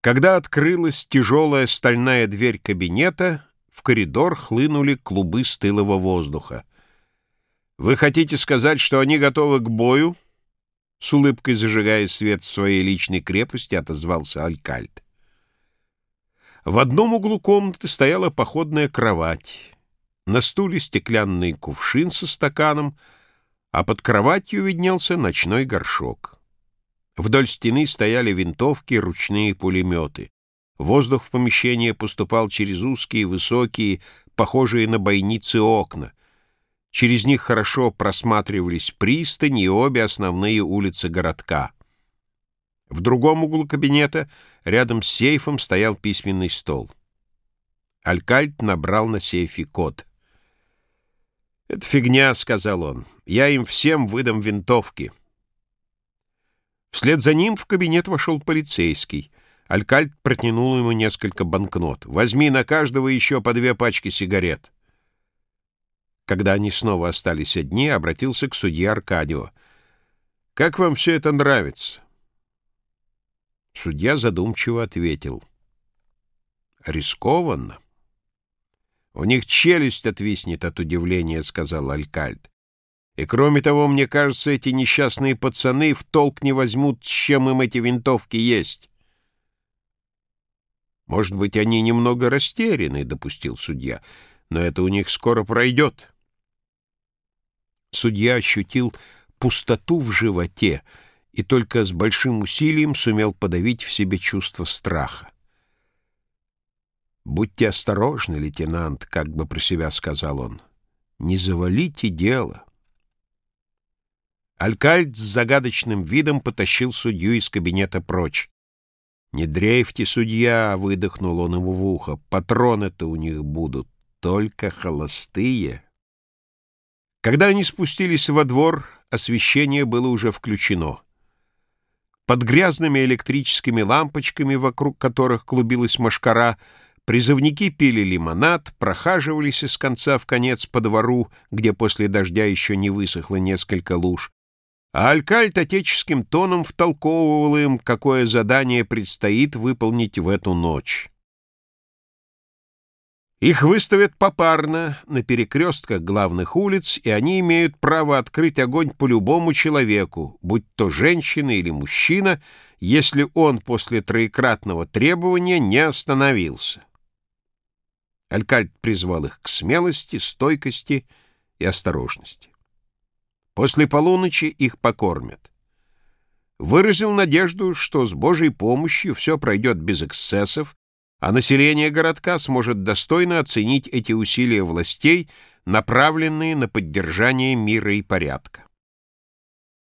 Когда открылась тяжелая стальная дверь кабинета, в коридор хлынули клубы стылого воздуха. «Вы хотите сказать, что они готовы к бою?» С улыбкой зажигая свет в своей личной крепости, отозвался Алькальд. В одном углу комнаты стояла походная кровать. На стуле стеклянный кувшин со стаканом, а под кроватью виднелся ночной горшок. Вдоль стены стояли винтовки, ручные пулеметы. Воздух в помещение поступал через узкие, высокие, похожие на бойницы окна. Через них хорошо просматривались пристани и обе основные улицы городка. В другом углу кабинета, рядом с сейфом, стоял письменный стол. Алькальт набрал на сейфе код. «Это фигня», — сказал он. «Я им всем выдам винтовки». Вслед за ним в кабинет вошел полицейский. Алькальд протянул ему несколько банкнот. «Возьми на каждого еще по две пачки сигарет». Когда они снова остались одни, обратился к судье Аркадио. «Как вам все это нравится?» Судья задумчиво ответил. «Рискованно». «У них челюсть отвиснет от удивления», — сказал Алькальд. И кроме того, мне кажется, эти несчастные пацаны в толк не возьмут, с чем им эти винтовки есть. Может быть, они немного растеряны, — допустил судья, — но это у них скоро пройдет. Судья ощутил пустоту в животе и только с большим усилием сумел подавить в себе чувство страха. «Будьте осторожны, лейтенант», — как бы про себя сказал он. «Не завалите дело». Алькальд с загадочным видом потащил судью из кабинета прочь. «Не дрейфьте, судья!» — выдохнул он ему в ухо. «Патроны-то у них будут только холостые». Когда они спустились во двор, освещение было уже включено. Под грязными электрическими лампочками, вокруг которых клубилась мошкара, призывники пили лимонад, прохаживались из конца в конец по двору, где после дождя еще не высохло несколько луж, а Алькальт отеческим тоном втолковывал им, какое задание предстоит выполнить в эту ночь. Их выставят попарно на перекрестках главных улиц, и они имеют право открыть огонь по любому человеку, будь то женщина или мужчина, если он после троекратного требования не остановился. Алькальд призвал их к смелости, стойкости и осторожности. После полуночи их покормят. Выразил надежду, что с Божьей помощью все пройдет без эксцессов, а население городка сможет достойно оценить эти усилия властей, направленные на поддержание мира и порядка.